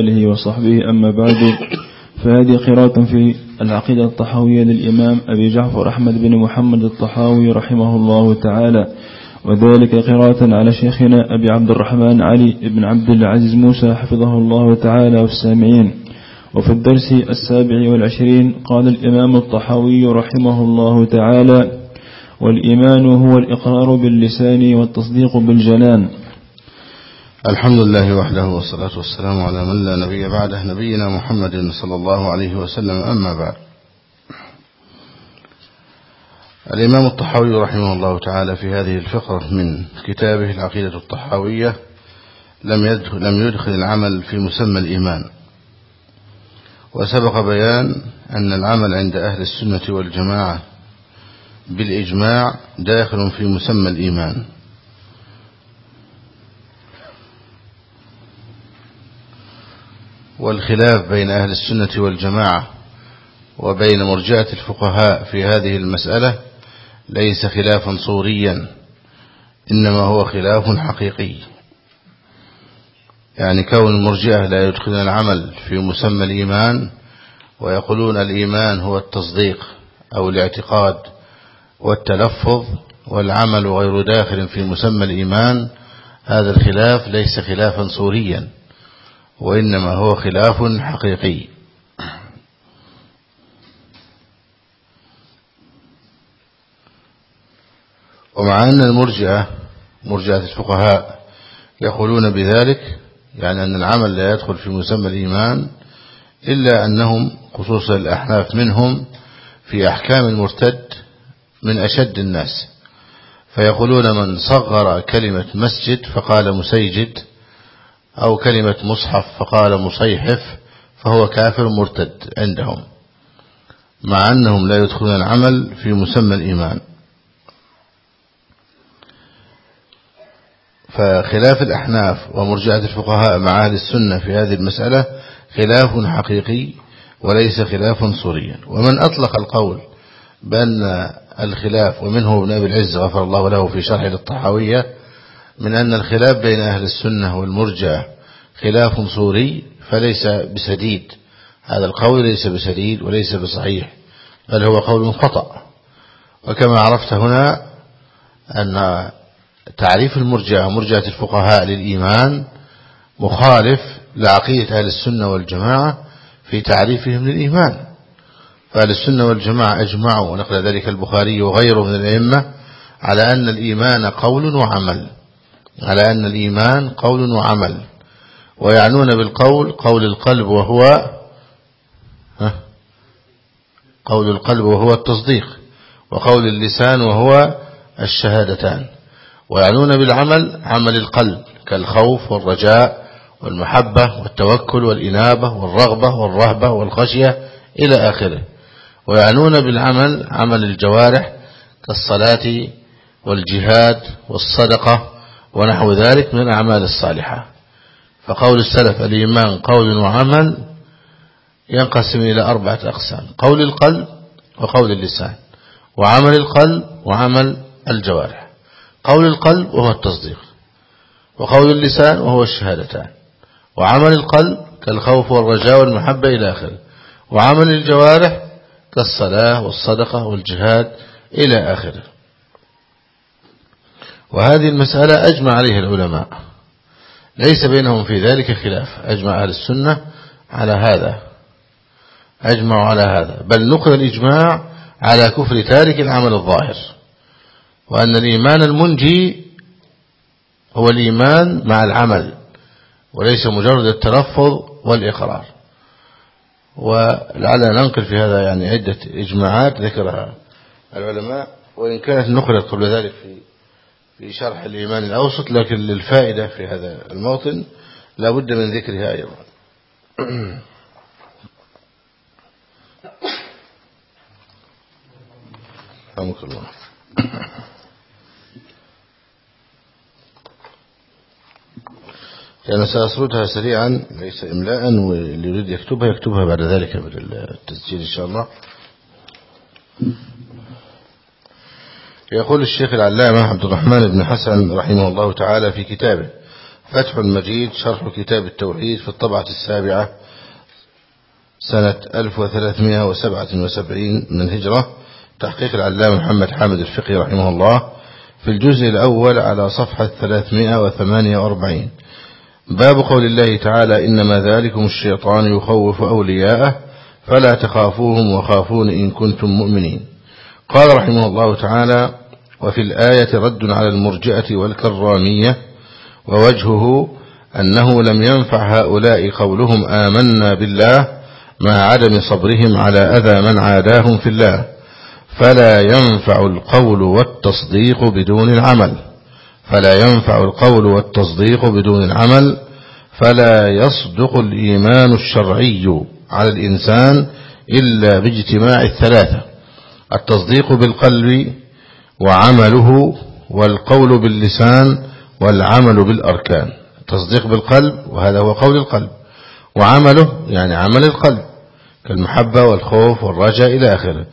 آله وصحبه. أما بعد فهذه قراءة في العقيدة الطحاوية للإمام أبي جعفر أحمد بن محمد الطحاوي رحمه الله تعالى وذلك قراءة على شيخنا أبي عبد الرحمن علي بن عبد العزيز موسى حفظه الله تعالى والسامعين وفي الدرس السابع والعشرين قال الإمام الطحاوي رحمه الله تعالى والإيمان هو الإقرار باللسان والتصديق بالجنان. الحمد لله وحده والصلاة والسلام على من لا نبي بعده نبينا محمد صلى الله عليه وسلم أما بعد. الإمام الطحاوي رحمه الله تعالى في هذه الفقرة من كتابه العقيدة الطحاوية لم يدخل, لم يدخل العمل في مسمى الإيمان. وسبق بيان أن العمل عند أهل السنة والجماعة بالإجماع داخل في مسمى الإيمان. والخلاف بين أهل السنة والجماعة وبين مرجئة الفقهاء في هذه المسألة ليس خلافا صوريا إنما هو خلاف حقيقي. يعني كون المرجئة لا يدخلون العمل في مسمى الإيمان ويقولون الإيمان هو التصديق أو الاعتقاد والتلفظ والعمل غير داخل في مسمى الإيمان هذا الخلاف ليس خلافا صوريا. وإنما هو خلاف حقيقي. ومع أن المرجئة مرجئة الفقهاء يقولون بذلك يعني أن العمل لا يدخل في مسمى الإيمان إلا أنهم خصوصا الأحناف منهم في أحكام المرتد من أشد الناس. فيقولون من صغر كلمة مسجد فقال مسيجد أو كلمة مصحف فقال مصيحف فهو كافر مرتد عندهم مع أنهم لا يدخلون العمل في مسمى الإيمان. فخلاف الأحناف ومرجعة الفقهاء مع أهل السنة في هذه المسألة خلاف حقيقي وليس خلافا صوريا ومن أطلق القول بأن الخلاف ومنه ابن أبي العز غفر الله له في شرح للطحاوية من أن الخلاف بين أهل السنة والمرجع خلاف صوري فليس بسديد. هذا القول ليس بسديد وليس بصحيح بل هو قول خطأ. وكما عرفت هنا أن تعريف المرجع مرجعة الفقهاء للإيمان مخالف لعقيدة أهل السنة والجماعة في تعريفهم للإيمان. فأهل السنة والجماعة أجمعوا ونقل ذلك البخاري وغيره من الأئمة على أن الإيمان قول وعمل. على أن الإيمان قول وعمل. ويعنون بالقول قول القلب وهو قول القلب وهو التصديق وقول اللسان وهو الشهادتان. ويعنون بالعمل عمل القلب كالخوف والرجاء والمحبة والتوكل والإنابة والرغبة والرهبة والخشية إلى آخره. ويعنون بالعمل عمل الجوارح كالصلاة والجهاد والصدقة ونحو ذلك من الأعمال الصالحة. فقول السلف الإيمان قول وعمل ينقسم إلى أربعة أقسام قول القلب وقول اللسان وعمل القلب وعمل الجوارح. قول القلب وهو التصديق وقول اللسان وهو الشهادتان وعمل القلب كالخوف والرجاء والمحبة إلى آخره وعمل الجوارح كالصلاة والصدقة والجهاد إلى آخره. وهذه المسألة أجمع عليها العلماء. ليس بينهم في ذلك خلاف. أجمع أهل السنة على هذا. أجمعوا على هذا. بل نقل الإجماع على كفر تارك العمل الظاهر. وأن الإيمان المنجي هو الإيمان مع العمل وليس مجرد التلفظ والإقرار. ولعلنا ننقل في هذا يعني عدة إجماعات ذكرها العلماء. وإن كانت نقلت قبل ذلك في في شرح الإيمان الأوسط لكن للفائدة في هذا الموطن لا بد من ذكرها أيضا. رحمك الله. يعني سأسردها سريعا ليس إملاء واللي يريد يكتبها يكتبها بعد ذلك بالتسجيل إن شاء الله. يقول الشيخ العلامة عبد الرحمن بن حسن رحمه الله تعالى في كتابه فتح المجيد شرح كتاب التوحيد في الطبعة السابعة سنة 1377 من الهجرة تحقيق العلامة محمد حامد الفقي رحمه الله في الجزء الأول على صفحة 348 باب قول الله تعالى إنما ذلكم الشيطان يخوف أولياءه فلا تخافوهم وخافون إن كنتم مؤمنين. قال رحمه الله تعالى وفي الآية رد على المرجئة والكرامية ووجهه أنه لم ينفع هؤلاء قولهم آمنا بالله مع عدم صبرهم على أذى من عاداهم في الله. فلا ينفع القول والتصديق بدون العمل. فلا ينفع القول والتصديق بدون العمل. فلا يصدق الإيمان الشرعي على الإنسان إلا باجتماع الثلاثة. التصديق بالقلب وعمله والقول باللسان والعمل بالأركان. التصديق بالقلب وهذا هو قول القلب. وعمله يعني عمل القلب كالمحبة والخوف والرجاء إلى آخره.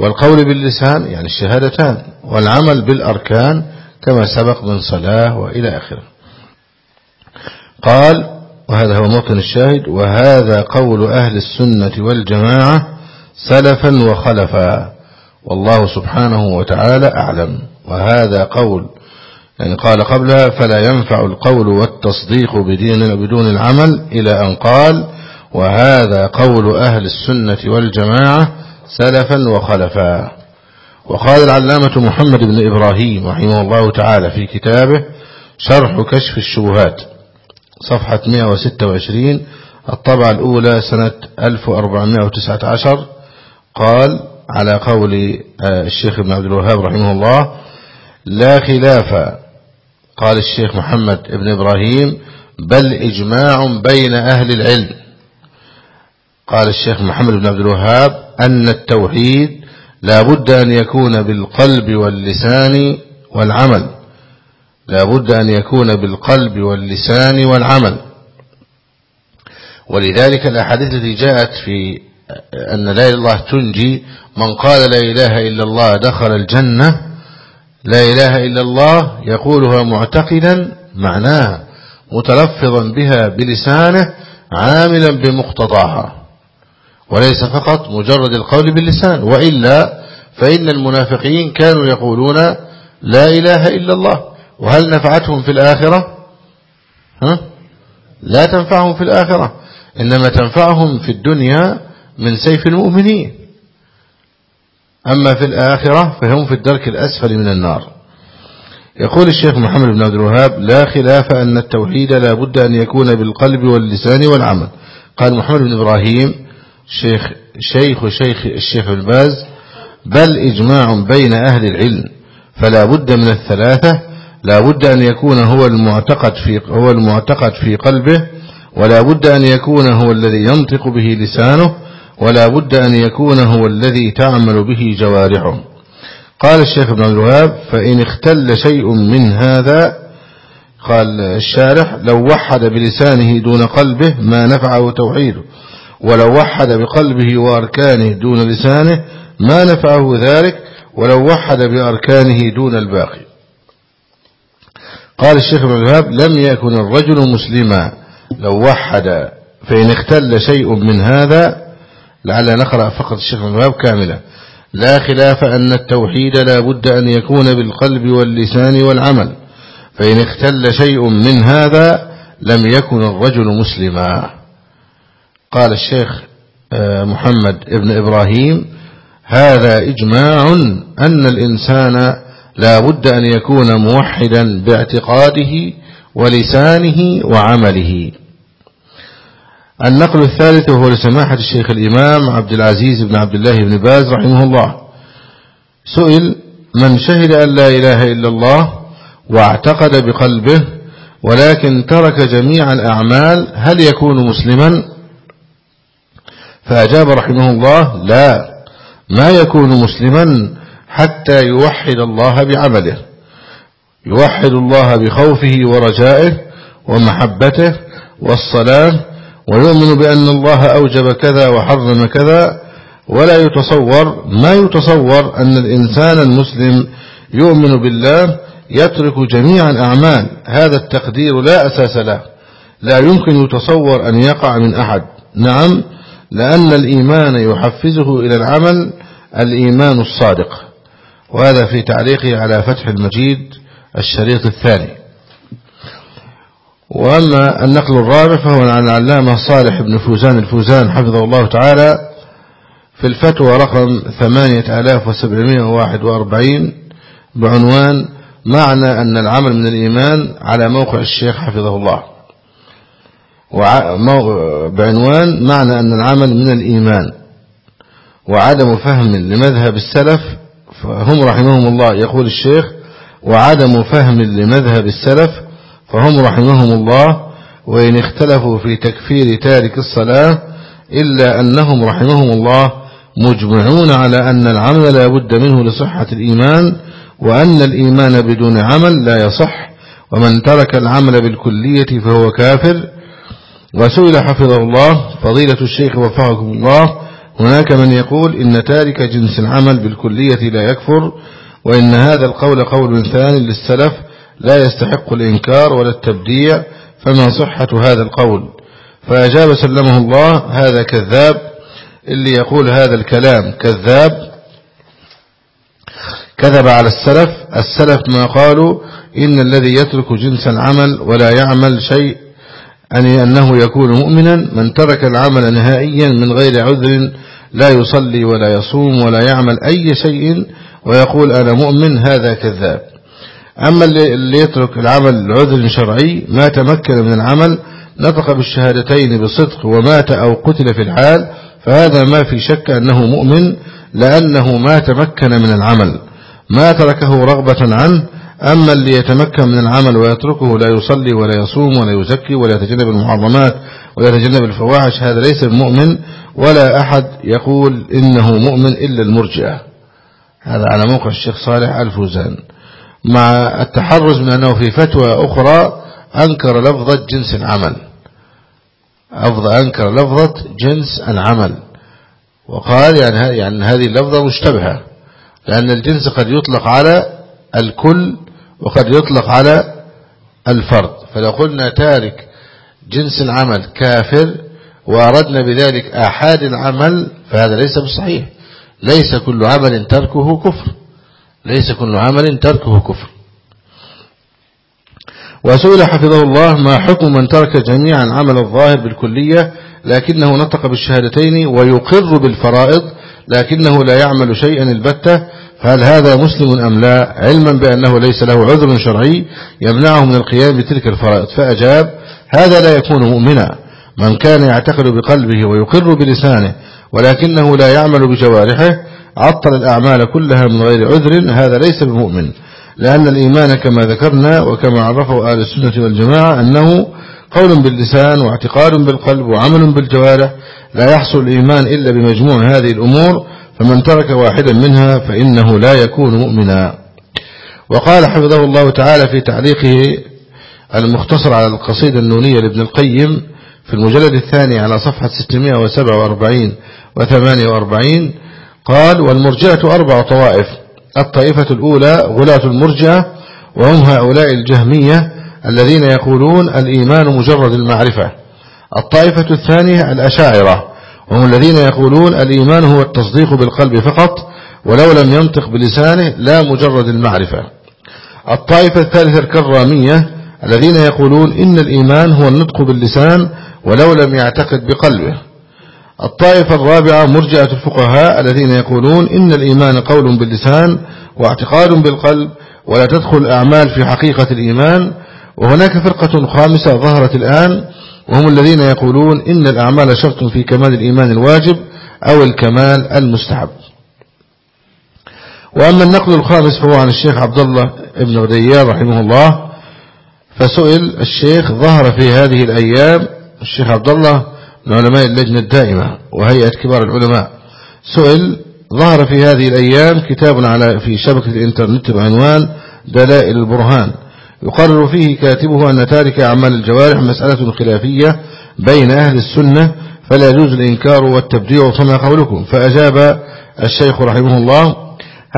والقول باللسان يعني الشهادتان. والعمل بالأركان كما سبق من صلاة وإلى آخره. قال وهذا هو موطن الشاهد وهذا قول أهل السنة والجماعة سلفا وخلفا. والله سبحانه وتعالى أعلم. وهذا قول يعني قال قبلها فلا ينفع القول والتصديق بدين بدون العمل إلى أن قال وهذا قول أهل السنة والجماعة سلفا وخلفا. وقال العلامة محمد بن إبراهيم رحمه الله تعالى في كتابه شرح كشف الشبهات صفحة 126 الطبعة الأولى سنة 1419 قال على قول آه، الشيخ ابن عبد الوهاب رحمه الله لا خلاف قال الشيخ محمد ابن إبراهيم بل إجماع بين أهل العلم. قال الشيخ محمد بن عبد الوهاب أن التوحيد لا بد أن يكون بالقلب واللسان والعمل. لا بد أن يكون بالقلب واللسان والعمل. ولذلك الأحاديث التي جاءت في أن لا إله إلا الله تنجي من قال لا إله إلا الله دخل الجنة لا إله إلا الله يقولها معتقدا معناها متلفظا بها بلسانه عاملا بمقتضاها وليس فقط مجرد القول باللسان وإلا فإن المنافقين كانوا يقولون لا إله إلا الله. وهل نفعتهم في الآخرة؟ ها؟ لا تنفعهم في الآخرة. إنما تنفعهم في الدنيا من سيف المؤمنين. أما في الآخرة فهم في الدرك الأسفل من النار. يقول الشيخ محمد بن عبد الوهاب لا خلاف أن التوحيد لا بد أن يكون بالقلب واللسان والعمل. قال محمد بن إبراهيم شيخ شيخ شيخ الشيخ الباز بل إجماع بين أهل العلم فلا بد من الثلاثة. لا بد أن يكون هو المعتقد في هو المعتقد في قلبه ولا بد أن يكون هو الذي ينطق به لسانه ولا بد أن يكون هو الذي تعمل به جوارحه. قال الشيخ ابن الوهاب فإن اختل شيء من هذا قال الشارح لو وحد بلسانه دون قلبه ما نفعه توحيده ولو وحد بقلبه وأركانه دون لسانه ما نفعه ذلك ولو وحد بأركانه دون الباقي. قال الشيخ ابن الوهاب لم يكن الرجل مسلما لو وحد فإن اختل شيء من هذا لعل نقرأ فقط الشيخ الوهاب كاملة. لا خلاف أن التوحيد لا بد أن يكون بالقلب واللسان والعمل. فإن اختل شيء من هذا لم يكن الرجل مسلما. قال الشيخ آه، محمد ابن إبراهيم هذا إجماع أن الإنسان لا بد أن يكون موحدا باعتقاده ولسانه وعمله. النقل الثالث هو لسماحة الشيخ الإمام عبد العزيز بن عبد الله بن باز رحمه الله. سئل من شهد أن لا إله إلا الله واعتقد بقلبه ولكن ترك جميع الأعمال هل يكون مسلما؟ فأجاب رحمه الله لا ما يكون مسلما حتى يوحد الله بعمله يوحد الله بخوفه ورجائه ومحبته والصلاة ويؤمن بأن الله أوجب كذا وحرم كذا ولا يتصور ما يتصور أن الإنسان المسلم يؤمن بالله يترك جميع الأعمال هذا التقدير لا أساس له. لا يمكن يتصور أن يقع من أحد. نعم لأن الإيمان يحفزه إلى العمل الإيمان الصادق. وهذا في تعليقه على فتح المجيد الشريط الثاني. وأما النقل الرابع فهو عن العلامة صالح بن فوزان الفوزان حفظه الله تعالى في الفتوى رقم 8741 بعنوان معنى أن العمل من الإيمان على موقع الشيخ حفظه الله. بعنوان معنى أن العمل من الإيمان. وعدم فهم لمذهب السلف فهم رحمهم الله. يقول الشيخ وعدم فهم لمذهب السلف فهم رحمهم الله وإن اختلفوا في تكفير تارك الصلاة إلا أنهم رحمهم الله مجمعون على أن العمل لا بد منه لصحة الإيمان وأن الإيمان بدون عمل لا يصح ومن ترك العمل بالكلية فهو كافر. وسئل حفظه الله فضيلة الشيخ وفقكم الله هناك من يقول إن تارك جنس العمل بالكلية لا يكفر وإن هذا القول قول ثاني للسلف لا يستحق الإنكار ولا التبديع فما صحة هذا القول؟ فأجاب سلمه الله هذا كذاب. اللي يقول هذا الكلام كذاب. كذب على السلف. السلف ما قالوا؟ إن الذي يترك جنس العمل ولا يعمل شيء أن أنه يكون مؤمنا. من ترك العمل نهائيا من غير عذر لا يصلي ولا يصوم ولا يعمل أي شيء ويقول أنا مؤمن هذا كذاب. أما اللي يترك العمل لعذر شرعي ما تمكن من العمل نطق بالشهادتين بصدق ومات أو قتل في الحال فهذا ما في شك أنه مؤمن لأنه ما تمكن من العمل. ما تركه رغبة عنه أما اللي يتمكن من العمل ويتركه لا يصلي ولا يصوم ولا يزكي ولا يتجنب المحرمات ولا يتجنب الفواحش هذا ليس المؤمن ولا أحد يقول إنه مؤمن إلا المرجئة. هذا على موقع الشيخ صالح الفوزان. مع التحرز من أنه في فتوى أخرى أنكر لفظة جنس العمل. أنكر لفظة جنس العمل. وقال يعني, يعني هذه اللفظة مشتبهة لأن الجنس قد يطلق على الكل وقد يطلق على الفرد. فلو قلنا تارك جنس العمل كافر وأردنا بذلك آحاد العمل فهذا ليس بصحيح. ليس كل عمل تركه كفر. ليس كل عمل تركه كفر. وسئل حفظه الله ما حكم من ترك جميعا عمل الظاهر بالكلية لكنه نطق بالشهادتين ويقر بالفرائض لكنه لا يعمل شيئا البتة فهل هذا مسلم أم لا؟ علما بأنه ليس له عذر شرعي يمنعه من القيام بتلك الفرائض. فأجاب هذا لا يكون مؤمنا. من كان يعتقد بقلبه ويقر بلسانه ولكنه لا يعمل بجوارحه عطل الأعمال كلها من غير عذر هذا ليس بمؤمن. لأن الإيمان كما ذكرنا وكما عرفه أهل السنة والجماعة أنه قول باللسان واعتقاد بالقلب وعمل بالجوارح لا يحصل الإيمان إلا بمجموع هذه الأمور فمن ترك واحدا منها فإنه لا يكون مؤمنا. وقال حفظه الله تعالى في تعليقه المختصر على القصيدة النونية لابن القيم في المجلد الثاني على صفحة 647 و48 قال والمرجئة أربع طوائف الطائفة الأولى غلاة المرجئة وهم هؤلاء الجهمية الذين يقولون الإيمان مجرد المعرفة. الطائفة الثانية الأشاعرة وهم الذين يقولون الإيمان هو التصديق بالقلب فقط ولو لم ينطق بلسانه لا مجرد المعرفة. الطائفة الثالثة الكرامية الذين يقولون إن الإيمان هو النطق باللسان ولو لم يعتقد بقلبه. الطائفة الرابعة مرجعة الفقهاء الذين يقولون إن الإيمان قول باللسان واعتقاد بالقلب ولا تدخل الأعمال في حقيقة الإيمان. وهناك فرقة خامسة ظهرت الآن وهم الذين يقولون إن الأعمال شرط في كمال الإيمان الواجب أو الكمال المستحب. وأما النقل الخامس فهو عن الشيخ عبد الله ابن غديان رحمه الله فسئل الشيخ ظهر في هذه الأيام الشيخ عبد الله من علماء اللجنة الدائمة وهيئة كبار العلماء. سئل ظهر في هذه الأيام كتاب على في شبكة الإنترنت بعنوان دلائل البرهان. يقرر فيه كاتبه أن تارك أعمال الجوارح مسألة خلافية بين أهل السنة فلا يجوز الإنكار والتبديع فما قولكم. فأجاب الشيخ رحمه الله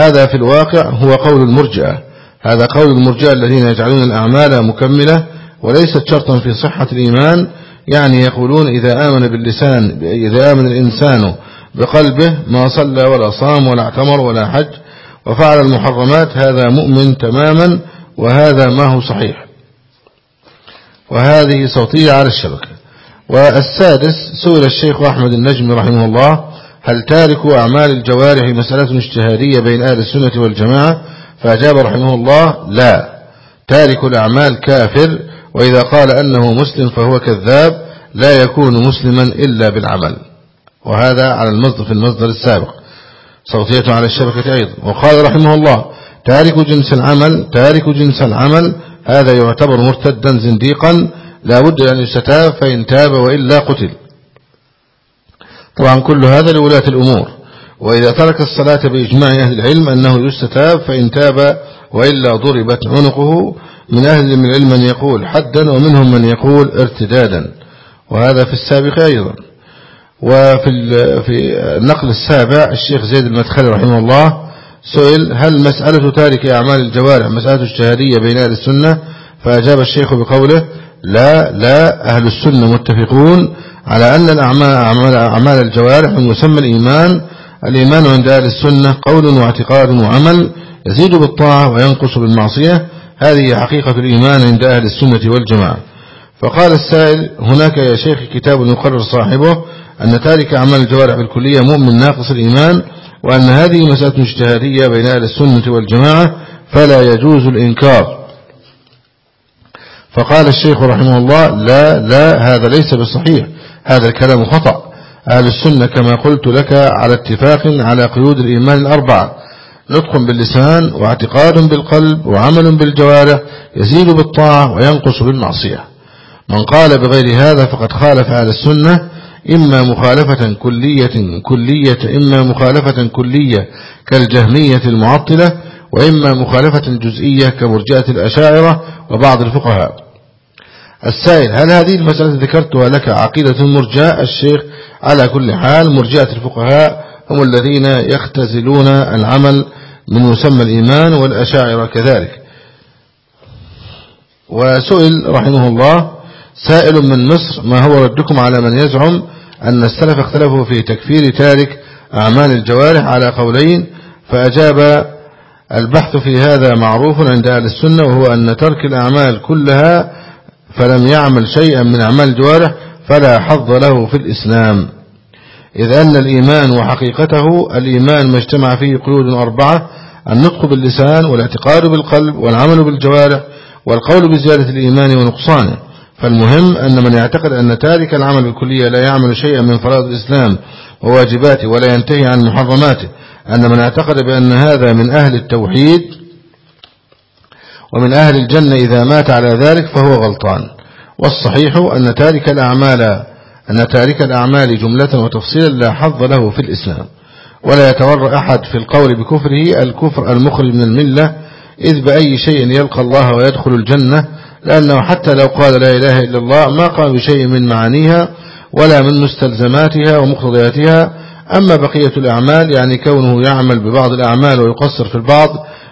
هذا في الواقع هو قول المرجئة. هذا قول المرجاء الذين يجعلون الأعمال مكملة وليست شرطا في صحة الإيمان يعني يقولون إذا آمن باللسان إذا آمن الإنسان بقلبه ما صلى ولا صام ولا اعتمر ولا حج وفعل المحرمات هذا مؤمن تماما وهذا ما هو صحيح. وهذه صوتية على الشبكة والسادس سئل الشيخ أحمد النجم رحمه الله هل تارك أعمال الجوارح مسألة اجتهادية بين أهل السنة والجماعة؟ فأجاب رحمه الله لا. تارك الأعمال كافر وإذا قال أنه مسلم فهو كذاب لا يكون مسلما إلا بالعمل. وهذا على المصدر في المصدر السابق. صوتية على الشبكة أيضا. وقال رحمه الله تارك جنس العمل تارك جنس العمل هذا يعتبر مرتدا زنديقا لا بد أن يستتاب فإن تاب وإلا قتل. طبعا كل هذا لولاة الأمور. وإذا ترك الصلاة بإجماع أهل العلم أنه يستتاب فإن تاب وإلا ضربت عنقه. من أهل من العلم من يقول حدا ومنهم من يقول ارتدادا. وهذا في السابق أيضا. وفي في النقل السابع الشيخ زيد المدخلي رحمه الله سئل هل مسألة تارك أعمال الجوارح مسألة اجتهادية بين أهل السنة؟ فأجاب الشيخ بقوله لا لا أهل السنة متفقون على أن الأعمال أعمال الجوارح من مسمى الإيمان. الإيمان عند أهل السنة قول واعتقاد وعمل يزيد بالطاعة وينقص بالمعصية. هذه حقيقة الإيمان عند أهل السنة والجماعة. فقال السائل هناك يا شيخ كتاب يقرر صاحبه أن تارك أعمال الجوارح بالكلية مؤمن ناقص الإيمان وأن هذه مسألة اجتهادية بين أهل السنة والجماعة فلا يجوز الإنكار. فقال الشيخ رحمه الله لا لا هذا ليس بصحيح هذا الكلام خطأ. أهل السنة كما قلت لك على اتفاق على قيود الإيمان الأربعة. نطق باللسان واعتقاد بالقلب وعمل بالجوارح يزيد بالطاعة وينقص بالمعصية. من قال بغير هذا فقد خالف أهل السنة إما مخالفة كلية كلية إما مخالفة كلية كالجهمية المعطلة وإما مخالفة جزئية كمرجئة الأشاعرة وبعض الفقهاء. السائل هل هذه المسألة ذكرتها لك عقيدة المرجاء؟ الشيخ على كل حال مرجئة الفقهاء هم الذين يختزلون العمل من مسمى الإيمان والأشاعرة كذلك. وسئل رحمه الله سائل من مصر ما هو ردكم على من يزعم أن السلف اختلفوا في تكفير تارك أعمال الجوارح على قولين فأجاب البحث في هذا معروف عند أهل السنة وهو أن ترك الأعمال كلها فلم يعمل شيئا من أعمال الجوارح فلا حظ له في الإسلام. إذ أن الإيمان وحقيقته الإيمان ما اجتمع فيه قيود أربعة النطق باللسان والاعتقاد بالقلب والعمل بالجوارح والقول بزيادة الإيمان ونقصانه. فالمهم أن من يعتقد أن تارك العمل بالكلية لا يعمل شيئا من فرائض الإسلام وواجباته ولا ينتهي عن محرماته. أن من اعتقد بأن هذا من أهل التوحيد ومن أهل الجنة إذا مات على ذلك فهو غلطان. والصحيح أن تارك الأعمال أن تارك الأعمال جملة وتفصيلا لا حظ له في الإسلام ولا يتورع أحد في القول بكفره الكفر المخرج من الملة إذ بأي شيء يلقى الله ويدخل الجنة لأنه حتى لو قال لا إله إلا الله ما قام بشيء من معانيها ولا من مستلزماتها ومقتضياتها. أما بقية الأعمال يعني كونه يعمل ببعض الأعمال ويقصر في البعض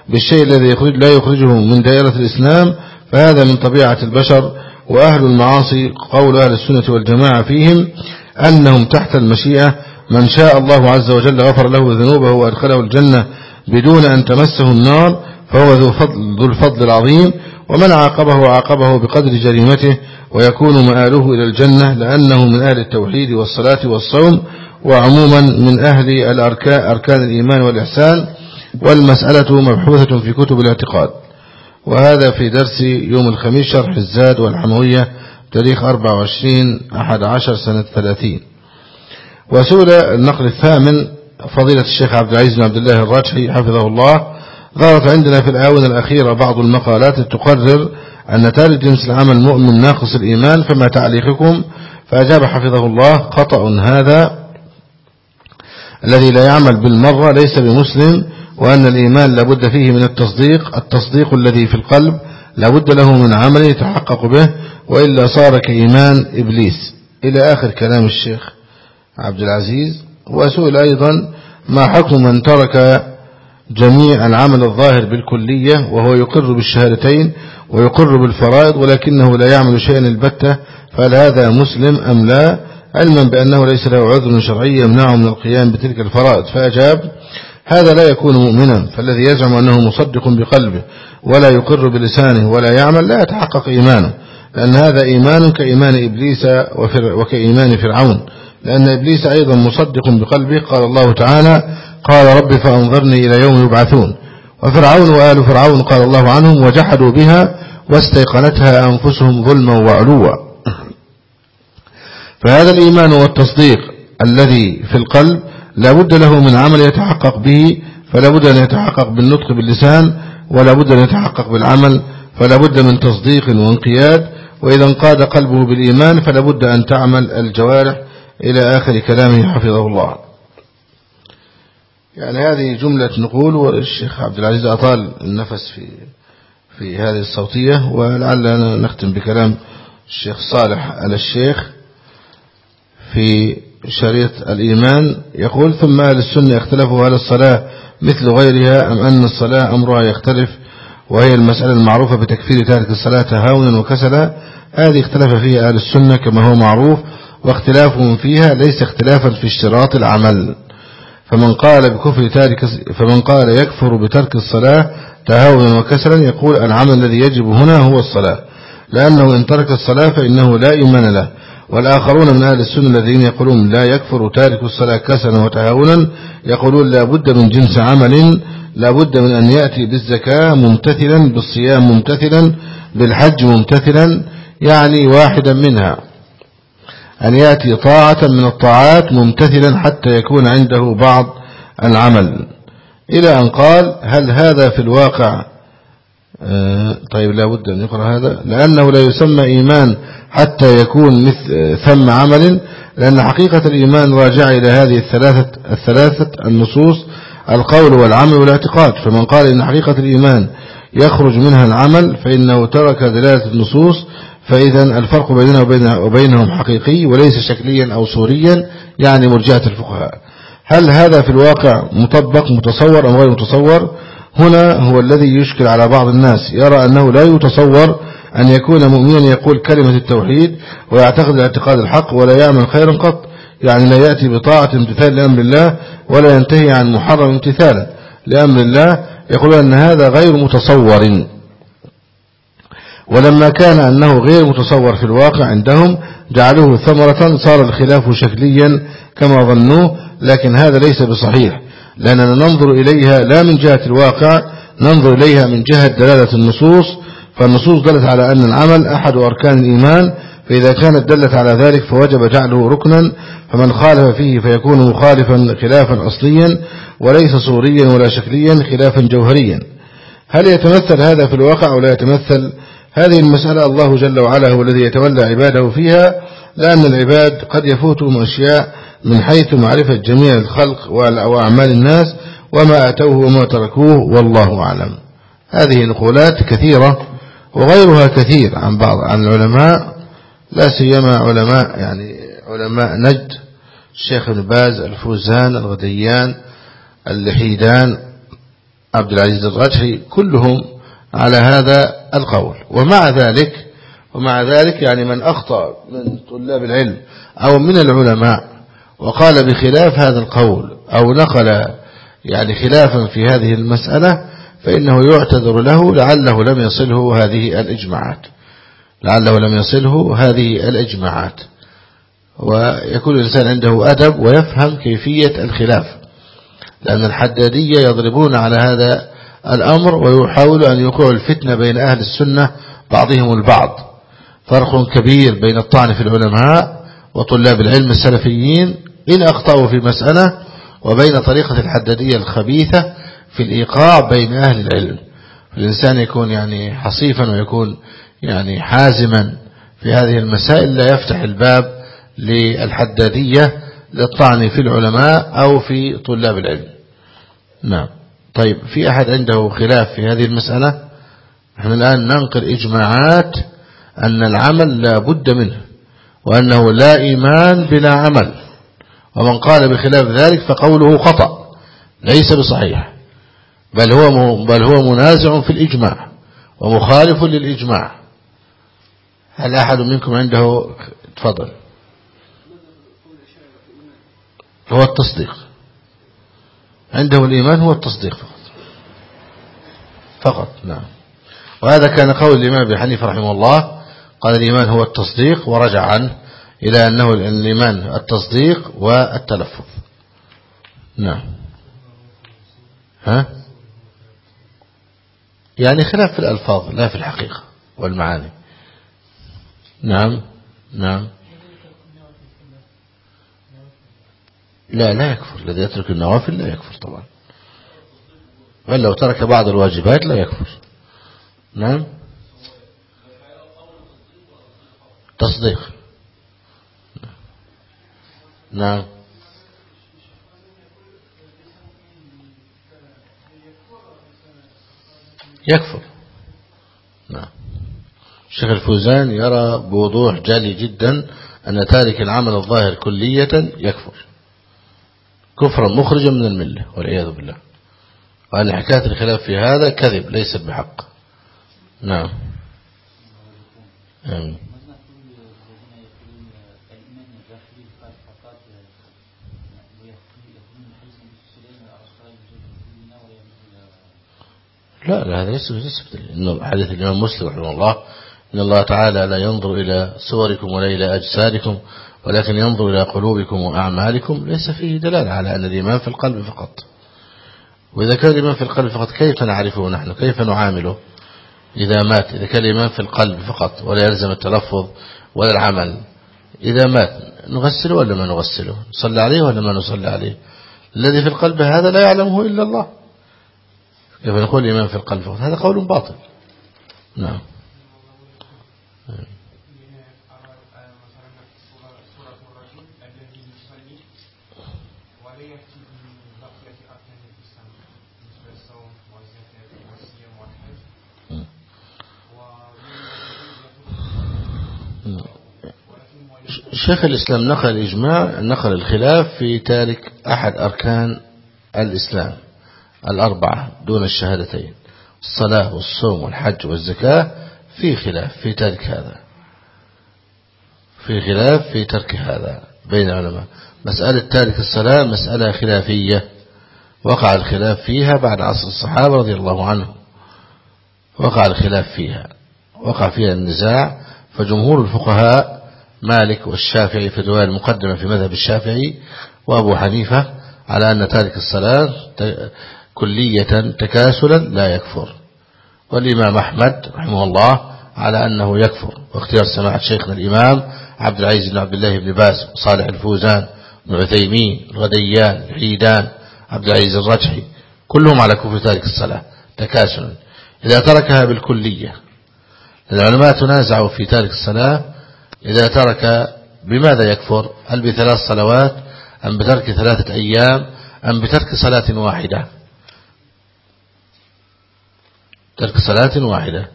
بالشيء الذي لا يخرجه من دائرة الإسلام فهذا من طبيعة البشر. وأهل المعاصي قول أهل السنة والجماعة فيهم أنهم تحت المشيئة من شاء الله عز وجل غفر له ذنوبه وأدخله الجنة بدون أن تمسه النار فهو ذو, فضل ذو الفضل العظيم ومن عاقبه عاقبه بقدر جريمته ويكون مآله إلى الجنة لأنه من أهل التوحيد والصلاة والصوم وعموما من أهل أركان الإيمان والإحسان والمسألة مبحوثة في كتب الاعتقاد. وهذا في درس يوم الخميس شرح الزاد والحموية تاريخ 24 11 سنة 30 وسئل النقل الثامن فضيلة الشيخ عبد العزيز بن عبد الله الراجحي حفظه الله ظهرت عندنا في الآونة الأخيرة بعض المقالات تقرر أن تارك جنس العمل مؤمن ناقص الإيمان فما تعليقكم؟ فأجاب حفظه الله خطأ هذا الذي لا يعمل بالمرة ليس بمسلم وأن الإيمان لابد فيه من التصديق التصديق الذي في القلب لابد له من عمل يتحقق به وإلا صار كإيمان إبليس. إلى آخر كلام الشيخ عبد العزيز. وسئل أيضا ما حكم من ترك جميع العمل الظاهر بالكلية وهو يقر بالشهادتين ويقر بالفرائض ولكنه لا يعمل شيئا البتة فهل هذا مسلم أم لا؟ علما بأنه ليس له عذر شرعي يمنعه من القيام بتلك الفرائض. فأجاب هذا لا يكون مؤمنا فالذي يزعم أنه مصدق بقلبه ولا يقر بلسانه ولا يعمل لا يتحقق إيمانه لأن هذا إيمان كإيمان إبليس وكإيمان فرعون لأن إبليس أيضا مصدق بقلبه قال الله تعالى قال رب فأنظرني إلى يوم يبعثون وفرعون وآل فرعون قال الله عنهم وجحدوا بها واستيقنتها أنفسهم ظلما وعلوا فهذا الإيمان والتصديق الذي في القلب لا بد له من عمل يتحقق به فلا بد أن يتحقق بالنطق باللسان ولا بد أن يتحقق بالعمل فلا بد من تصديق وانقياد وإذا انقاد قلبه بالإيمان فلا بد أن تعمل الجوارح إلى آخر كلامه حفظه الله. يعني هذه جملة نقول والشيخ عبد العزيز أطال النفس في في هذه الصوتية ولعلنا نختم بكلام الشيخ صالح على الشيخ في شريط الإيمان. يقول ثم أهل السنة اختلفوا هل الصلاة مثل غيرها أم أن الصلاة أمرها يختلف وهي المسألة المعروفة بتكفير تارك الصلاة تهاونا وكسلا. هذه اختلف فيها أهل السنة كما هو معروف واختلافهم فيها ليس اختلافا في اشتراط العمل. فمن قال بكفر تارك فمن قال يكفر بترك الصلاة تهاونا وكسلا يقول العمل الذي يجب هنا هو الصلاة لأنه إن ترك الصلاة فإنه لا إيمان له. والآخرون من أهل السنة الذين يقولون لا يكفر تارك الصلاة كسلا وتهاونا يقولون لا بد من جنس عمل لا بد من أن يأتي بالزكاة ممتثلا بالصيام ممتثلا بالحج ممتثلا يعني واحدا منها. أن يأتي طاعة من الطاعات ممتثلا حتى يكون عنده بعض العمل. إلى أن قال هل هذا في الواقع؟ آه، طيب لا بد أن يقرأ هذا. لأنه لا يسمى إيمان حتى يكون مثل ثم عمل لأن حقيقة الإيمان راجعة إلى هذه الثلاثة, الثلاثة النصوص القول والعمل والاعتقاد. فمن قال إن حقيقة الإيمان يخرج منها العمل فإنه ترك دلالة النصوص فإذا الفرق بيننا وبينهم حقيقي وليس شكليا أو صوريا يعني مرجعة الفقهاء. هل هذا في الواقع مطبق متصور أم غير متصور؟ هنا هو الذي يشكل على بعض الناس. يرى أنه لا يتصور أن يكون مؤمنا يقول كلمة التوحيد ويعتقد الاعتقاد الحق ولا يعمل خيرا قط يعني لا يأتي بطاعة امتثال لأمر الله ولا ينتهي عن محرم امتثالا لأمر الله يقول أن هذا غير متصور. ولما كان أنه غير متصور في الواقع عندهم جعلوه ثمرة صار الخلاف شكليا كما ظنوه لكن هذا ليس بصحيح لأننا ننظر إليها لا من جهة الواقع ننظر إليها من جهة دلالة النصوص فالنصوص دلت على أن العمل أحد أركان الإيمان فإذا كانت دلت على ذلك فوجب جعله ركنا فمن خالف فيه فيكون مخالفا خلافا أصليا وليس صوريا ولا شكليا خلافا جوهريا. هل يتمثل هذا في الواقع أو لا يتمثل؟ هذه المسألة الله جل وعلا هو الذي يتولى عباده فيها لأن العباد قد يفوتهم أشياء من حيث معرفة جميع الخلق وأعمال الناس وما أتوه وما تركوه والله أعلم. هذه نقولات كثيرة. وغيرها كثير عن بعض عن العلماء لا سيما علماء يعني علماء نجد الشيخ ابن باز الفوزان الغديان اللحيدان عبد العزيز الرجحي كلهم على هذا القول. ومع ذلك ومع ذلك يعني من أخطأ من طلاب العلم أو من العلماء وقال بخلاف هذا القول أو نقل يعني خلافا في هذه المسألة فإنه يعتذر له لعله لم يصله هذه الإجماعات. لعله لم يصله هذه الإجماعات. ويكون الإنسان عنده أدب ويفهم كيفية الخلاف. لأن الحدادية يضربون على هذا الأمر ويحاول أن يوقعوا الفتنة بين أهل السنة بعضهم البعض. فرق كبير بين الطعن في العلماء وطلاب العلم السلفيين إن أخطأوا في مسألة وبين طريقة الحدادية الخبيثة في الإيقاع بين أهل العلم الإنسان يكون يعني حصيفا ويكون يعني حازما في هذه المسائل لا يفتح الباب للحدادية للطعن في العلماء أو في طلاب العلم. نعم. طيب في أحد عنده خلاف في هذه المسألة؟ نحن الآن ننقل إجماعات أن العمل لا بد منه وأنه لا إيمان بلا عمل. ومن قال بخلاف ذلك فقوله خطأ ليس بصحيح. بل هو بل هو منازع في الإجماع ومخالف للإجماع. هل أحد منكم عنده تفضل. هو التصديق. عنده الإيمان هو التصديق فقط. فقط نعم. وهذا كان قول الإمام ابن حنيفة رحمه الله. قال الإيمان هو التصديق ورجع عنه إلى أنه الإيمان التصديق والتلفظ. نعم. ها؟ يعني خلاف في الألفاظ لا في الحقيقة والمعاني. نعم نعم. لا لا يكفر. الذي يترك النوافل لا يكفر طبعا. بل لو ترك بعض الواجبات لا يكفر. نعم. تصديق. نعم. يكفر. نعم. الشيخ الفوزان يرى بوضوح جالي جدا أن تارك العمل الظاهر كلية يكفر. كفرا مخرجا من الملة والعياذ بالله. وأن حكاية الخلاف في هذا كذب ليس بحق. نعم. آمين. لا لا هذا ليس إنه حديث الإمام مسلم رحمه الله إن الله تعالى لا ينظر إلى صوركم ولا إلى أجسادكم ولكن ينظر إلى قلوبكم وأعمالكم ليس فيه دلالة على أن الإيمان في القلب فقط. وإذا كان الإيمان في القلب فقط كيف نعرفه نحن؟ كيف نعامله؟ إذا مات إذا كان الإيمان في القلب فقط ولا يلزم التلفظ ولا العمل إذا مات نغسله ولا ما نغسله؟ نصلي عليه ولا ما نصلي عليه؟ الذي في القلب هذا لا يعلمه إلا الله. كيف نقول الإيمان في القلب فقط. هذا قول باطل. نعم. شيخ الإسلام نقل الإجماع نقل الخلاف في تارك أحد أركان الإسلام. الأربعة دون الشهادتين الصلاة والصوم والحج والزكاة في خلاف في ترك هذا. في خلاف في ترك هذا بين العلماء. مسألة تارك الصلاة مسألة خلافية. وقع الخلاف فيها بعد عصر الصحابة رضي الله عنهم. وقع الخلاف فيها. وقع فيها النزاع. فجمهور الفقهاء مالك والشافعي في الرواية المقدمة في مذهب الشافعي وأبو حنيفة على أن تارك الصلاة كلية تكاسلا لا يكفر. والإمام أحمد رحمه الله على أنه يكفر. واختيار سماحة شيخنا الإمام عبد العزيز بن عبد الله بن باز صالح الفوزان بن عثيمين الغديان العيدان عبد العزيز الرجحي كلهم على كفر تارك الصلاة تكاسلا. إذا تركها بالكلية العلماء تنازعوا في تارك الصلاة إذا ترك بماذا يكفر؟ هل بثلاث صلوات؟ أم بترك ثلاثة أيام؟ أم بترك صلاة واحدة؟ ترك صلاة واحدة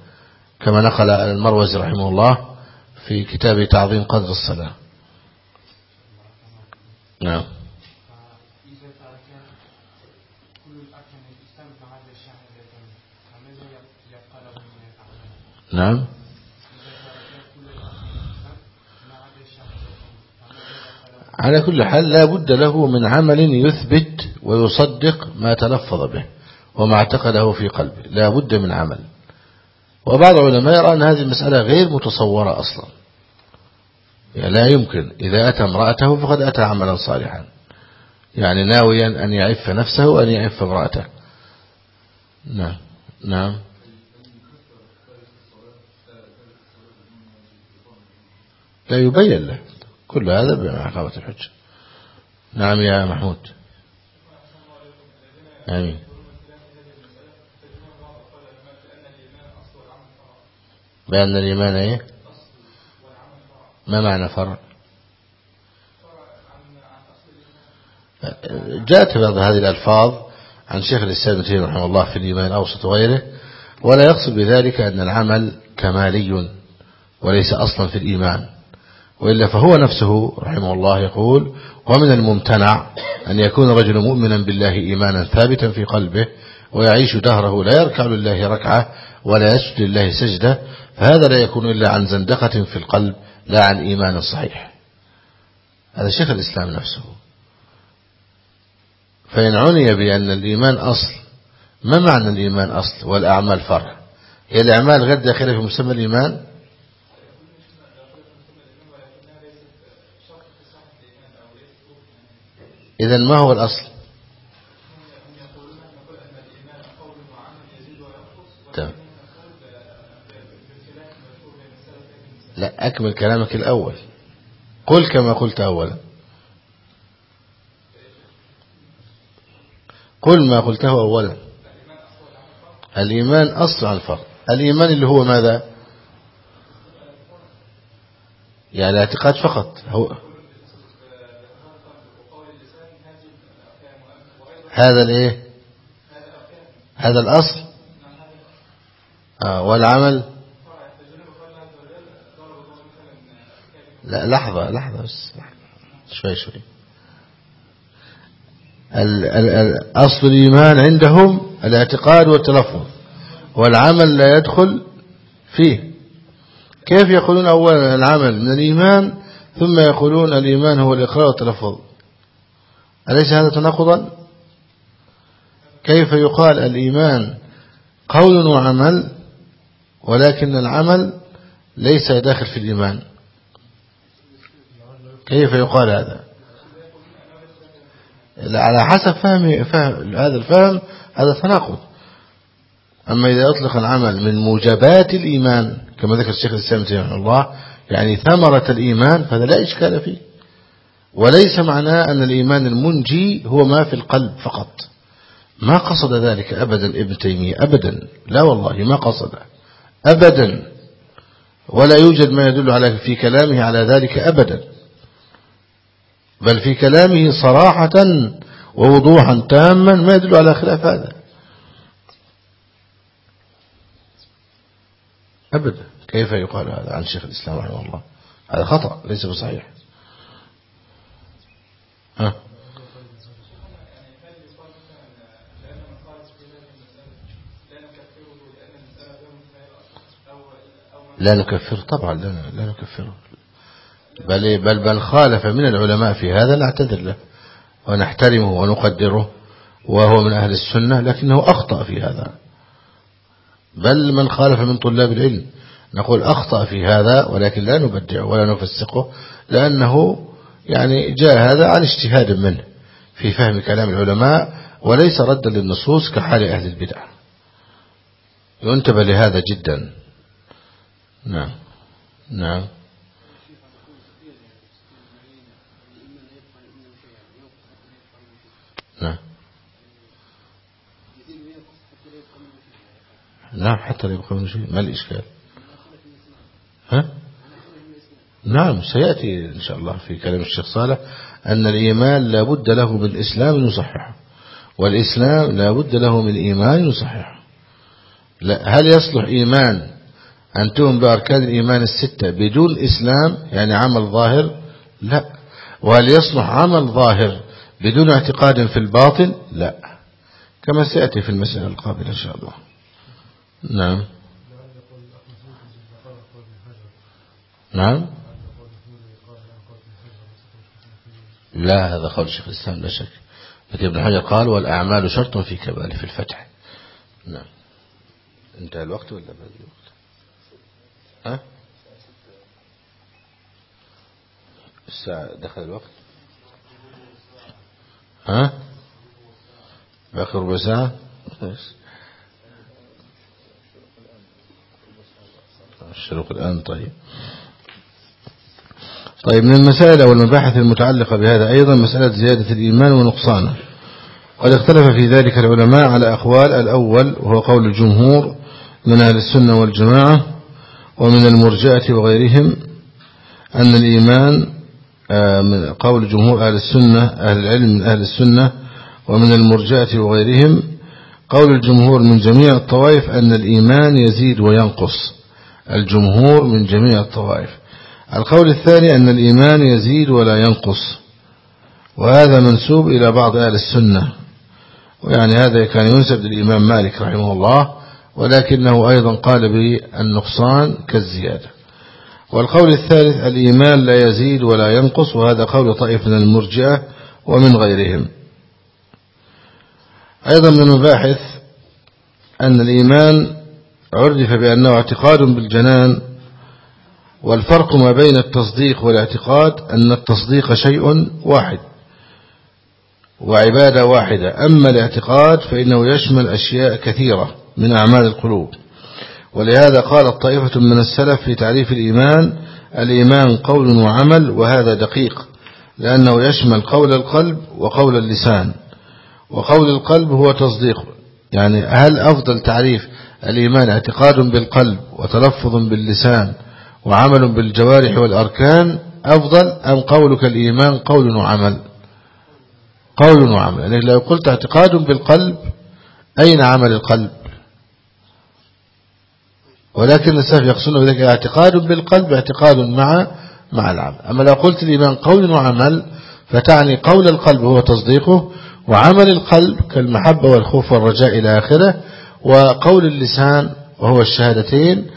كما نقل المروزي رحمه الله في كتاب تعظيم قدر الصلاة. نعم. نعم. على كل حال لا بد له من عمل يثبت ويصدق ما تلفظ به. وما اعتقده في قلبه لا بد من عمل. وبعض العلماء يرى أن هذه المسألة غير متصورة أصلا. يعني لا يمكن. إذا أتى امرأته فقد أتى عملا صالحا. يعني ناويا أن يعف نفسه وأن يعف امرأته. نعم. نعم. لا يبين له كل هذا بعقابة الحجة. نعم يا محمود. آمين. بأن الإيمان إيه؟ ما معنى فرع؟ جاءت بعض هذه الألفاظ عن شيخ الإسلام تيمية رحمه الله في الإيمان الأوسط وغيره ولا يقصد بذلك أن العمل كمالي وليس أصلا في الإيمان وإلا فهو نفسه رحمه الله يقول ومن الممتنع أن يكون رجل مؤمنا بالله إيمانا ثابتا في قلبه ويعيش دهره لا يركع لله ركعة ولا يسجد لله سجدة فهذا لا يكون إلا عن زندقة في القلب لا عن إيمان صحيح. هذا شيخ الإسلام نفسه. فإن عني بأن الإيمان أصل ما معنى الإيمان أصل والأعمال فرع؟ هي الأعمال غير داخلة في مسمى الإيمان؟ إذا ما هو الأصل؟ طيب. لا أكمل كلامك الأول. قل كما قلت أولا. قل ما قلته أولا. الإيمان أصل على الفرق الإيمان اللي هو ماذا؟ يعني الاعتقاد فقط. هو هذا الإيه؟ هذا الأصل. آه والعمل. لا لحظة لحظة بس شوي شوي. أصل الإيمان عندهم الاعتقاد والتلفظ والعمل لا يدخل فيه. كيف يقولون أولا العمل؟ من الإيمان ثم يقولون الإيمان هو الإقرار والتلفظ. أليس هذا تناقضا؟ كيف يقال الإيمان قول وعمل ولكن العمل ليس داخل في الإيمان؟ كيف يقال هذا؟ على حسب فهم, فهم هذا الفهم هذا تناقض أما إذا أطلق العمل من موجبات الإيمان كما ذكر الشيخ الإسلام رحمه الله يعني ثمرة الإيمان فهذا لا إشكال فيه. وليس معناه أن الإيمان المنجي هو ما في القلب فقط. ما قصد ذلك أبدا ابن تيمية أبدا. لا والله ما قصد. أبدا. ولا يوجد ما يدل على في كلامه على ذلك أبدا. بل في كلامه صراحة ووضوحا تاما ما يدل على خلاف هذا. أبدا. كيف يقال هذا عن شيخ الإسلام رحمه الله؟ هذا خطأ ليس بصحيح. ها؟ لا نكفر طبعا لا, لا نكفره. بل, بل بل خالف من العلماء في هذا نعتذر له ونحترمه ونقدره وهو من أهل السنة لكنه أخطأ في هذا. بل من خالف من طلاب العلم. نقول أخطأ في هذا ولكن لا نبدعه ولا نفسقه لأنه يعني جاء هذا عن اجتهاد منه في فهم كلام العلماء وليس ردا للنصوص كحال أهل البدع. ينتبه لهذا جدا. نعم. نعم. نعم حتى لا يبقى من شيء ما الإشكال ها؟ نعم سيأتي إن شاء الله في كلام الشيخ صالح أن الإيمان لا بد له من الإسلام يصححه والإسلام لا بد له من إيمان يصححه. هل يصلح إيمان أن تؤمن بأركان الإيمان الستة بدون إسلام؟ يعني عمل ظاهر؟ لا. وهل يصلح عمل ظاهر بدون اعتقاد في الباطن؟ لا. كما سيأتي في المسألة القابلة إن شاء الله. نعم. نعم. لا هذا قول الشيخ الإسلام لا شك. لكن ابن حجر قال والأعمال شرط في كبال في الفتح. نعم. انتهى الوقت ولا بعد الوقت ها؟ الساعة دخل الوقت. ها؟ باقي ربع ساعة؟ الشروق الآن. طيب. طيب من المسائل أو المباحث المتعلقة بهذا أيضا مسألة زيادة الإيمان ونقصانه. قد اختلف في ذلك العلماء على أقوال الأول وهو قول الجمهور من أهل السنة والجماعة ومن المرجئة وغيرهم أن الإيمان آه، من قول جمهور أهل السنة أهل العلم من أهل السنة ومن المرجئة وغيرهم قول الجمهور من جميع الطوائف أن الإيمان يزيد وينقص. الجمهور من جميع الطوائف. القول الثاني أن الإيمان يزيد ولا ينقص وهذا منسوب إلى بعض أهل السنة ويعني هذا كان ينسب للإمام مالك رحمه الله ولكنه أيضا قال بالنقصان كالزيادة. والقول الثالث الإيمان لا يزيد ولا ينقص وهذا قول طائف من المرجئة ومن غيرهم. أيضا من المباحث أن الإيمان عرف بأنه اعتقاد بالجنان والفرق ما بين التصديق والاعتقاد أن التصديق شيء واحد وعبادة واحدة. أما الاعتقاد فإنه يشمل أشياء كثيرة من أعمال القلوب. ولهذا قال طائفة من السلف في تعريف الإيمان الإيمان قول وعمل وهذا دقيق لأنه يشمل قول القلب وقول اللسان. وقول القلب هو تصديق. يعني هل أفضل تعريف الإيمان اعتقاد بالقلب وتلفظ باللسان وعمل بالجوارح والأركان أفضل أم قولك الإيمان قول وعمل؟ قول وعمل. يعني لو قلت اعتقاد بالقلب أين عمل القلب؟ ولكن السلف يقصدون بذلك اعتقاد بالقلب اعتقاد مع مع العمل. أما لو قلت الإيمان قول وعمل فتعني قول القلب هو تصديقه وعمل القلب كالمحبة والخوف والرجاء إلى آخره وقول اللسان وهو الشهادتين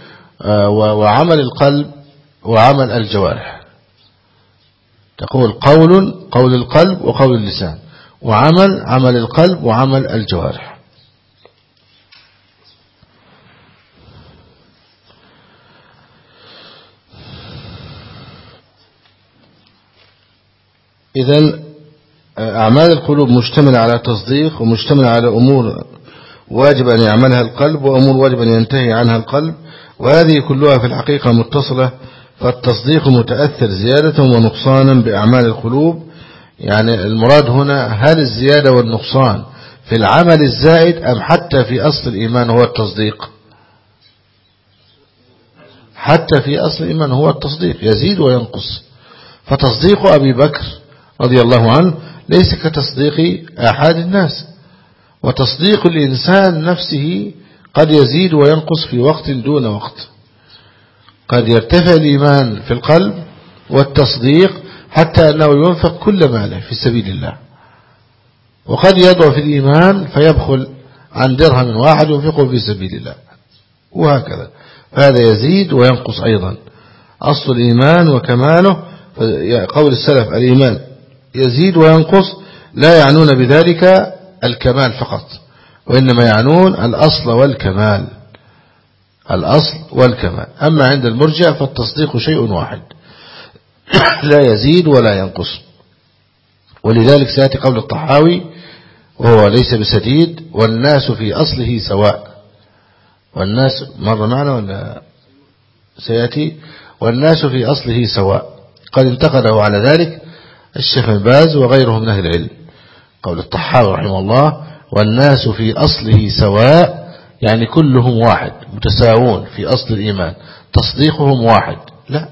آه، وعمل القلب وعمل الجوارح. تقول قول قول القلب وقول اللسان. وعمل عمل القلب وعمل الجوارح. إذا أعمال القلوب مشتملة على تصديق ومشتملة على أمور واجب أن يعملها القلب وأمور واجب أن ينتهي عنها القلب وهذه كلها في الحقيقة متصلة فالتصديق متأثر زيادة ونقصانا بأعمال القلوب. يعني المراد هنا هل الزيادة والنقصان في العمل الزائد أم حتى في أصل الإيمان هو التصديق؟ حتى في أصل الإيمان هو التصديق يزيد وينقص. فتصديق أبي بكر رضي الله عنه ليس كتصديق أحد الناس. وتصديق الإنسان نفسه قد يزيد وينقص في وقت دون وقت. قد يرتفع الإيمان في القلب والتصديق حتى أنه ينفق كل ماله في سبيل الله. وقد يضعف الإيمان فيبخل عن درهم واحد ينفقه في سبيل الله. وهكذا. فهذا يزيد وينقص أيضا. أصل الإيمان وكماله قول السلف الإيمان يزيد وينقص لا يعنون بذلك الكمال فقط وإنما يعنون الأصل والكمال الأصل والكمال. أما عند المرجع فالتصديق شيء واحد لا يزيد ولا ينقص. ولذلك سيأتي قول الطحاوي وهو ليس بسديد والناس في أصله سواء. والناس مر معنا ولا سيأتي؟ والناس في أصله سواء. قد انتقده على ذلك الشيخ الباز وغيره من أهل العلم. قول الطحاوي رحمه الله والناس في أصله سواء يعني كلهم واحد متساوون في أصل الإيمان. تصديقهم واحد. لا.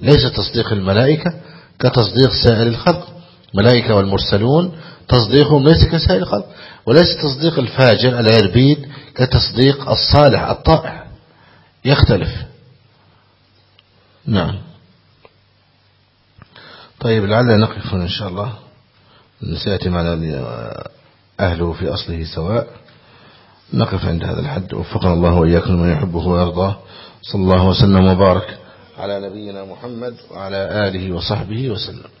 ليس تصديق الملائكة كتصديق سائر الخلق. ملائكة والمرسلون تصديقهم ليس كسائر الخلق. وليس تصديق الفاجر العربيد كتصديق الصالح الطائع يختلف. نعم. طيب لعل نقف إن شاء الله. سيأتي معنا أهله في أصله سواء. نقف عند هذا الحد. وفقنا الله وإياكم من يحبه ويرضاه. صلى الله وسلم وبارك على نبينا محمد وعلى آله وصحبه وسلم.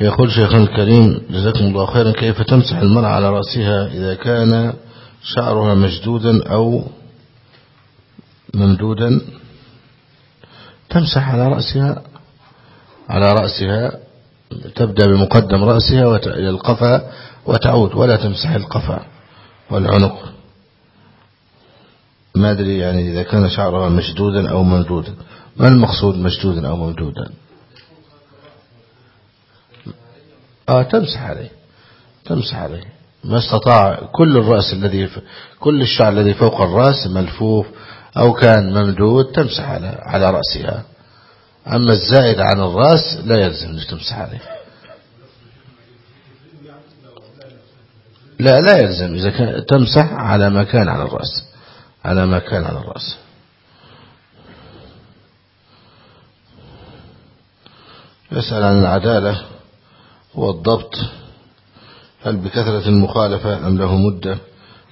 يقول شيخنا الكريم جزاكم الله خيرا كيف تمسح المرأة على رأسها إذا كان شعرها مشدودا أو ممدودا؟ تمسح على رأسها على رأسها تبدأ بمقدم رأسها إلى القفا وتعود ولا تمسح القفا والعنق. ما أدري يعني إذا كان شعرها مشدودا أو ممدودا. ما المقصود مشدودا أو ممدودا؟ آه تمسح عليه. تمسح عليه. ما استطاع كل الرأس الذي كل الشعر الذي فوق الرأس ملفوف أو كان ممدود تمسح على على رأسها. أما الزائد عن الرأس لا يلزم أن تمسح عليه. لا لا يلزم. إذا كان تمسح على ما كان على الرأس. على ما كان على الرأس. يسأل عن العدالة. والضبط هل بكثرة المخالفة أم له مدة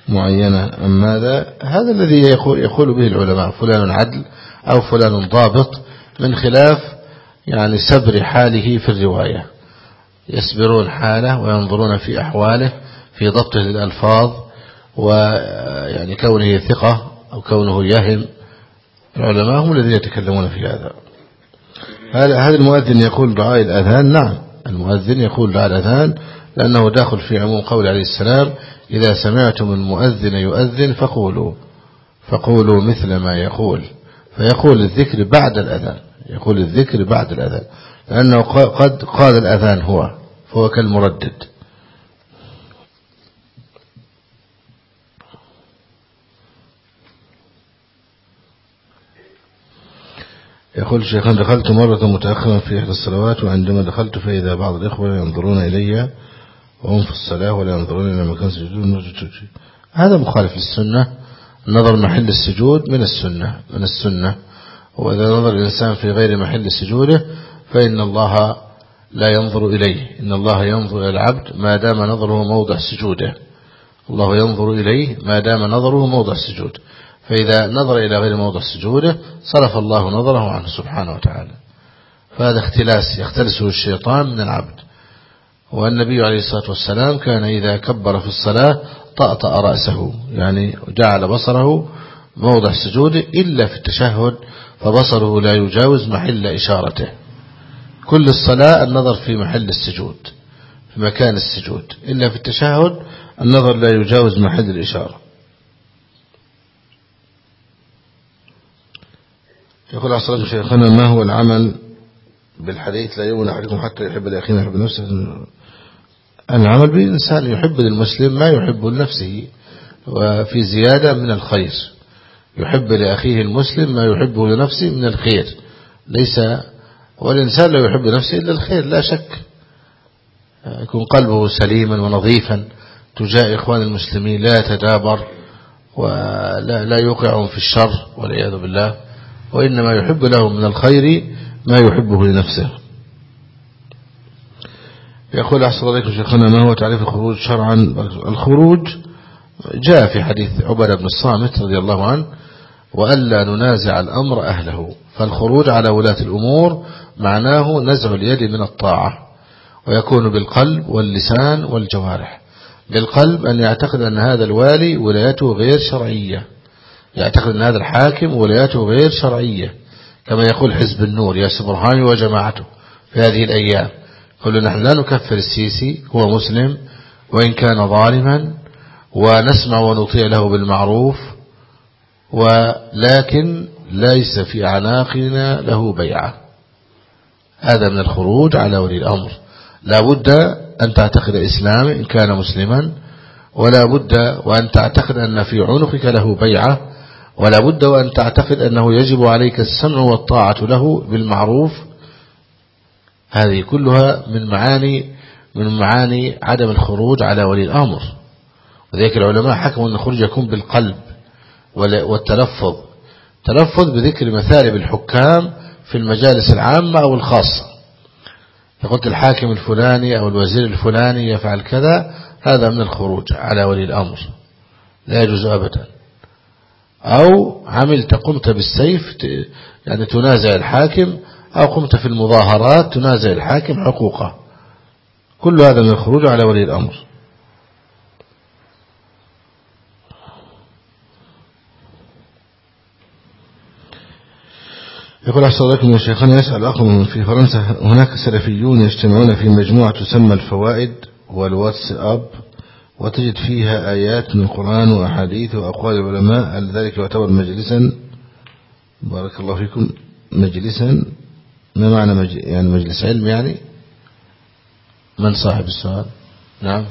معينة أم ماذا؟ هذا الذي يقول, به العلماء فلان عدل أو فلان ضابط من خلاف يعني سبر حاله في الرواية. يسبرون حاله وينظرون في أحواله في ضبطه للألفاظ ويعني كونه ثقة أو كونه يهم. العلماء هم الذين يتكلمون في هذا هذا المؤذن يقول دعاء الأذان نعم. المؤذن يقول الأذان لأنه داخل في عموم قول عليه السلام إذا سمعتم المؤذن يؤذن فقولوا فقولوا مثل ما يقول فيقول الذكر بعد الأذان يقول الذكر بعد الأذان لأنه قد قال الأذان هو فهو كالمردد. يقول الشيخان دخلت مرة متأخرا في إحدى الصلوات وعندما دخلت فإذا بعض الإخوة ينظرون إلي وهم في الصلاة ولا ينظرون إلى مكان سجود هذا مخالف للسنة. نظر محل السجود من السنة من السنة. وإذا نظر الإنسان في غير محل سجوده فإن الله لا ينظر إليه. إن الله ينظر إلى العبد ما دام نظره موضع سجوده. الله ينظر إليه ما دام نظره موضع سجود. فإذا نظر إلى غير موضع سجوده صرف الله نظره عنه سبحانه وتعالى. فهذا اختلاس يختلسه الشيطان من العبد. والنبي عليه الصلاة والسلام كان إذا كبر في الصلاة طأطأ رأسه يعني جعل بصره موضع سجوده إلا في التشهد فبصره لا يجاوز محل إشارته. كل الصلاة النظر في محل السجود في مكان السجود. إلا في التشهد النظر لا يجاوز محل الإشارة. يقول أصلا شيخنا ما هو العمل بالحديث لا يؤمن أحدكم حتى يحب لأخيه يحب نفسه. العمل بالإنسان يحب للمسلم ما يحب لنفسه وفي زيادة من الخير. يحب لأخيه المسلم ما يحبه لنفسه من الخير. ليس والإنسان لا يحب نفسه إلا الخير لا شك. يكون قلبه سليما ونظيفا تجاه إخوان المسلمين لا يتدابر ولا لا يوقعهم في الشر والعياذ بالله. وإنما يحب لهم من الخير ما يحبه لنفسه. يقول أحسن عليكم شيخنا ما هو تعريف الخروج؟ شرعا الخروج جاء في حديث عبادة بن الصامت رضي الله عنه وألا ننازع الأمر أهله فالخروج على ولاة الأمور معناه نزع اليد من الطاعة ويكون بالقلب واللسان والجوارح. بالقلب أن يعتقد أن هذا الوالي ولايته غير شرعية. يعتقد أن هذا الحاكم ولايته غير شرعية كما يقول حزب النور يا سبرهاني وجماعته في هذه الأيام. قالوا نحن لا نكفر السيسي هو مسلم وإن كان ظالما ونسمع ونطيع له بالمعروف ولكن ليس في أعناقنا له بيعة. هذا من الخروج على ولي الأمر. لا بد أن تعتقد الإسلام إن كان مسلما ولا بد وأن تعتقد أن في عنقك له بيعة. ولا بد وأن تعتقد أنه يجب عليك السمع والطاعة له بالمعروف. هذه كلها من معاني من معاني عدم الخروج على ولي الأمر. وذلك العلماء حكموا أن الخروج يكون بالقلب والتلفظ. تلفظ بذكر مثالب الحكام في المجالس العامة أو الخاصة. فقلت الحاكم الفلاني أو الوزير الفلاني يفعل كذا هذا من الخروج على ولي الأمر. لا يجوز أبدا. أو عملت قمت بالسيف يعني تنازع الحاكم أو قمت في المظاهرات تنازع الحاكم حقوقه. كل هذا من الخروج على ولي الأمر. يقول أحسن لكم يا شيخنا يسأل أخم في فرنسا هناك سلفيون يجتمعون في مجموعة تسمى الفوائد والواتس أب. وتجد فيها آيات من القرآن وأحاديث وأقوال العلماء ذلك يعتبر مجلسا؟ بارك الله فيكم مجلسا. ما معنى مج... يعني مجلس علم يعني؟ من صاحب السؤال؟ نعم.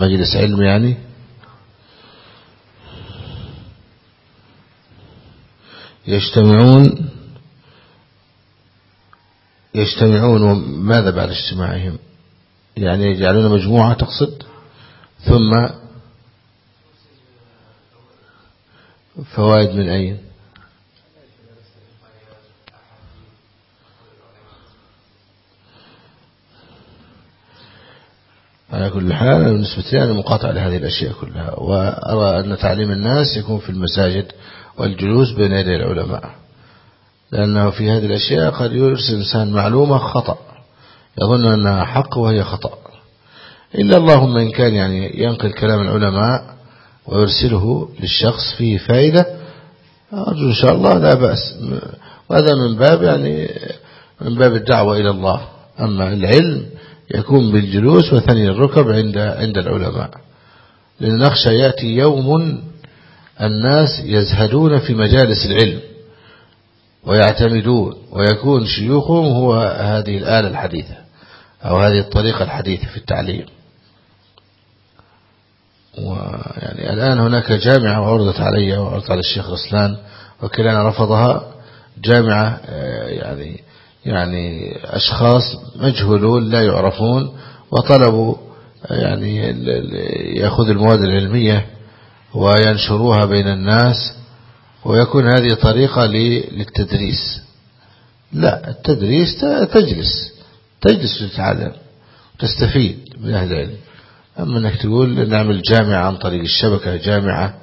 مجلس علم يعني؟ يجتمعون يجتمعون وماذا بعد اجتماعهم يعني يجعلون مجموعة تقصد؟ ثم فوائد من أين؟ على كل حال بالنسبة لي أنا مقاطع لهذه الأشياء كلها وأرى أن تعليم الناس يكون في المساجد والجلوس بين يدي العلماء. لأنه في هذه الأشياء قد يرسل إنسان معلومة خطأ يظن أنها حق وهي خطأ. إلا اللهم إن كان يعني ينقل كلام العلماء ويرسله للشخص فيه فائدة أرجو إن شاء الله لا بأس. وهذا من باب يعني من باب الدعوة إلى الله. أما العلم يكون بالجلوس وثني الركب عند عند العلماء. لأن نخشى يأتي يوم الناس يزهدون في مجالس العلم. ويعتمدون ويكون شيوخهم هو هذه الآلة الحديثة أو هذه الطريقة الحديثة في التعليم. ويعني الآن هناك جامعة وعرضت علي وعرضت على الشيخ رسلان وكلنا رفضها جامعة آه، يعني يعني أشخاص مجهولون لا يعرفون وطلبوا يعني يأخذ المواد العلمية وينشروها بين الناس ويكون هذه طريقة للتدريس. لا التدريس تجلس. تجلس وتتعلم. وتستفيد من أهل العلم. أما أنك تقول نعمل جامعة عن طريق الشبكة جامعة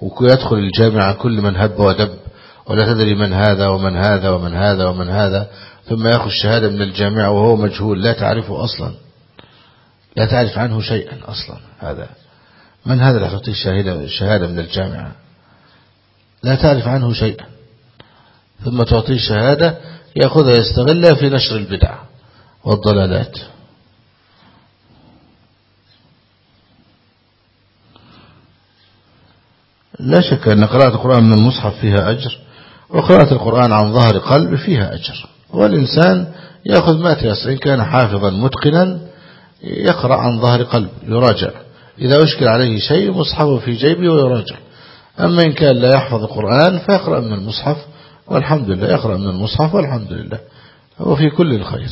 ويدخل الجامعة كل من هب ودب ولا تدري من هذا ومن هذا ومن هذا ومن هذا ثم يأخذ شهادة من الجامعة وهو مجهول لا تعرفه أصلا. لا تعرف عنه شيئا أصلا. هذا. من هذا اللي تعطيه شهادة من الجامعة؟ لا تعرف عنه شيئا. ثم تعطيه شهادة يأخذها يستغلها في نشر البدع والضلالات. لا شك أن قراءة القرآن من المصحف فيها أجر وقراءة القرآن عن ظهر قلب فيها أجر. والإنسان يأخذ ما تيسر إن كان حافظا متقنا يقرأ عن ظهر قلب يراجع. إذا أشكل عليه شيء مصحفه في جيبه ويراجع. أما إن كان لا يحفظ القرآن فيقرأ من المصحف والحمد لله يقرأ من المصحف والحمد لله. وفي كل الخير.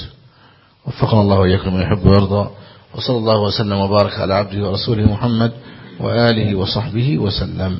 وفقنا الله وإياكم من يحب ويرضى وصلى الله وسلم وبارك على عبده ورسوله محمد وآله وصحبه وسلم.